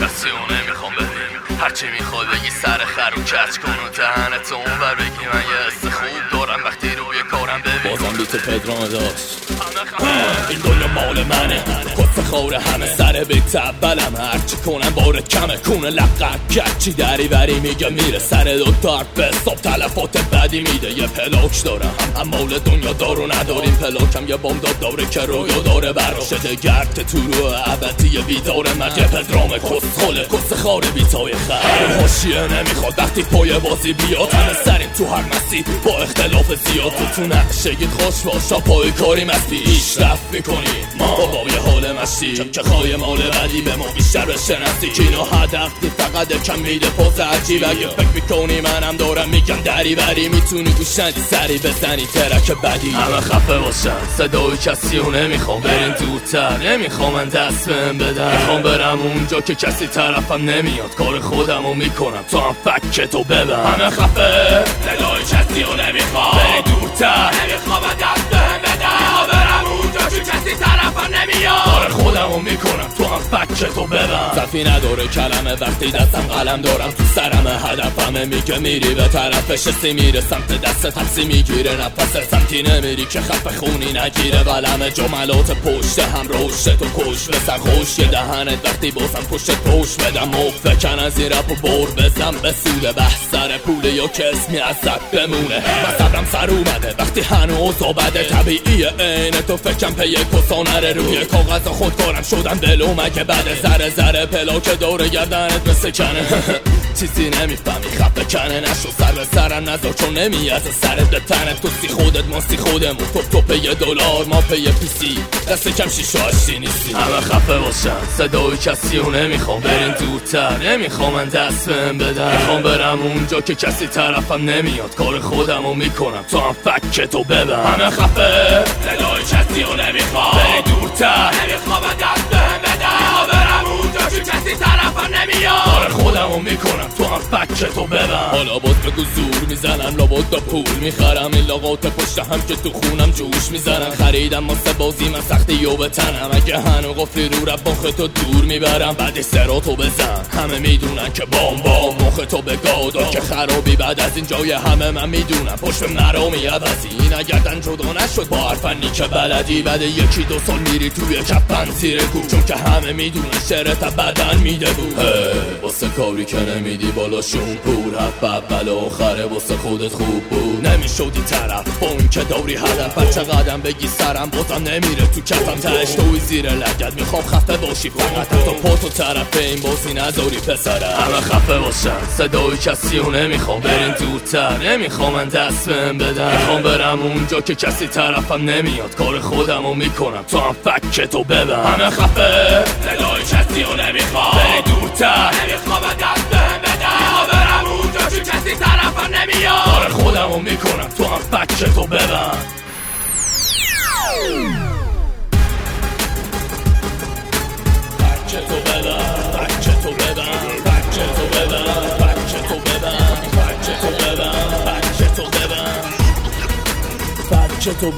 کسی رو نمی‌خوام ببین هرچی می‌خواد بگی سر خر و کچ کن و دهنت اونور بگی. من یه حس خوب دارم وقتی روی کارم ببین. بازم بیت پدرام داشت این دنیا مال منه. خور همه سر بیت اولم هرچی کنم بارت کمه. کونه لقت گرچی دری بری میگه میره. سر دکتر به صبح تلفات بدی میده. یه پلاک دارم. هم مال دنیا دارو نداریم. پلاکم یه بام داد داره که رویا داره براشه گرد تو رو عبدی بیداره یه پدرام کس خوله کس خار بیتای خر. حاشیه نمی‌خواد. وقتی پای بازی بیاد همه سریم تو هر مسیر با اختلاف زیاد تو تو نقشه خوش باشا پای کاری مستی. پیشرفت می‌کنی. ما با یه حال مشتی که خواهی مال بدی به ما بیشتر بشنستی که اینو هدف فقط کم میده پاس عجیب. اگه فکر می‌کنی منم دارم میگم دری بری. می‌تونی گوشندی سری بزنی ترک بدی. همه خفه باشن. صدای کسی رو نمی‌خوام. برین دورتر نمی‌خوام من دست بهم بدن. می‌خوام برم اونجا که کسی طرفم نمیاد. کار خودم رو می‌کنم. تو هم فک تو ببن همه خفه. صدای کسی رو نمی‌خوام. برین دورتر نمی‌خوام دست بهم رو می‌کنم. تو هم فک تو ببن صفی نداره کلمه. وقتی دستم قلم دارم تو سرم هدفمه. میگه میری به طرفش سی میره سمت دست تپسی. می‌گیره نفس. سمتی نمیری که خف خونی نگیره. قلم جملات پشت هم روشت تو کش به سر. خوش یه دهنت. وقتی بازم پشت پوش بدم. مفت کن از این رپ و بر بزن. به سود بحث سر پول یا که اسمی از بمونه. و صبرم سر اومده. وقتی هنوز بده طبیعیه این تو فکرم پی کسانره روی کاغذ خودکارم شدم دلو مگه بعد زره زره پلاک دور گردنت مثل کنه. چیزی نمی‌فهمی خفه کنه. نشو سر به سرم نذار چون نمی از سرت به تنت تو سی خودت ما سی خودمون. تو تو پی دلار ما پی پیسی دست کم شیش و هشتی نیستی. همه خفه باشن. صدای کسی رو نمی‌خوام. برین دورتر. نمی‌خوام من دست بهم بدن. می‌خوام برم اونجا که کسی طرفم نمیاد. کار خودم رو می‌کنم. تو هم فک تو ببن همه خفه. صدای کسی رو نمی‌خوام. برین دورتر. نمی‌خوام تو هم فک تو ببن حالا باز بگو زور می‌زنم لابد دا پول می‌خرم. این لاغات پشت هم که تو خونم جوش می‌زنم. خریدم واسه بازی من سختی و بتنم. اگه هنو قفلی رو رب مخ تو دور می‌برم. بعد سراتو بزن. همه می‌دونن که بام بام مخ تو به گادا که خرابی بعد از این جای همه من می‌دونم. پشت مرا میعوضی. این اگردن جدا نشد با هر فنی که بلدی بعد یکی دو سال میری توی کپن زیر کو. چون که همه می‌دونن شرط بدن میده بود. واسه کاری که نمیدی بالاشون پول حرف اول آخره واسه خودت خوب بود. نمی‌شدی طرف با اون که داری هدف. هر قدم بگی سرم بازم نمیره تو کفم. تهش توی زیر لگت می‌خوام خفه باشی. فقط تا پا تو طرف این بازی نذاری پسرم همه خفه باشن. صدای کسی رو نمی‌خوام برین دورتر نمی‌خوام من دست بهم بدن. می‌خوام برم اونجا که کسی طرفم نمیاد. کار خودم رو می‌کنم. تو هم فک تو ببن همه خفه. صدای کسی رو نمی‌خوام. برین دورتر نمی‌خوام دست بهم رو می‌کنم تو هم فک تو ببن فک تو ببن فک تو ببن فک تو ببن فک تو ببن فک تو ببن فک تو